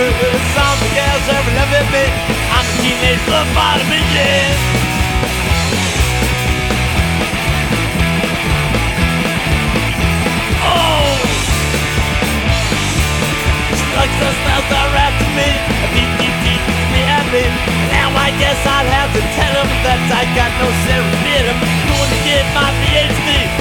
good with a song that yells every little bit. I'm a teenage lobotomy, yeah. Me, me. Now I guess I'll have to tell him that I got no serum in him. Going to get my PhD.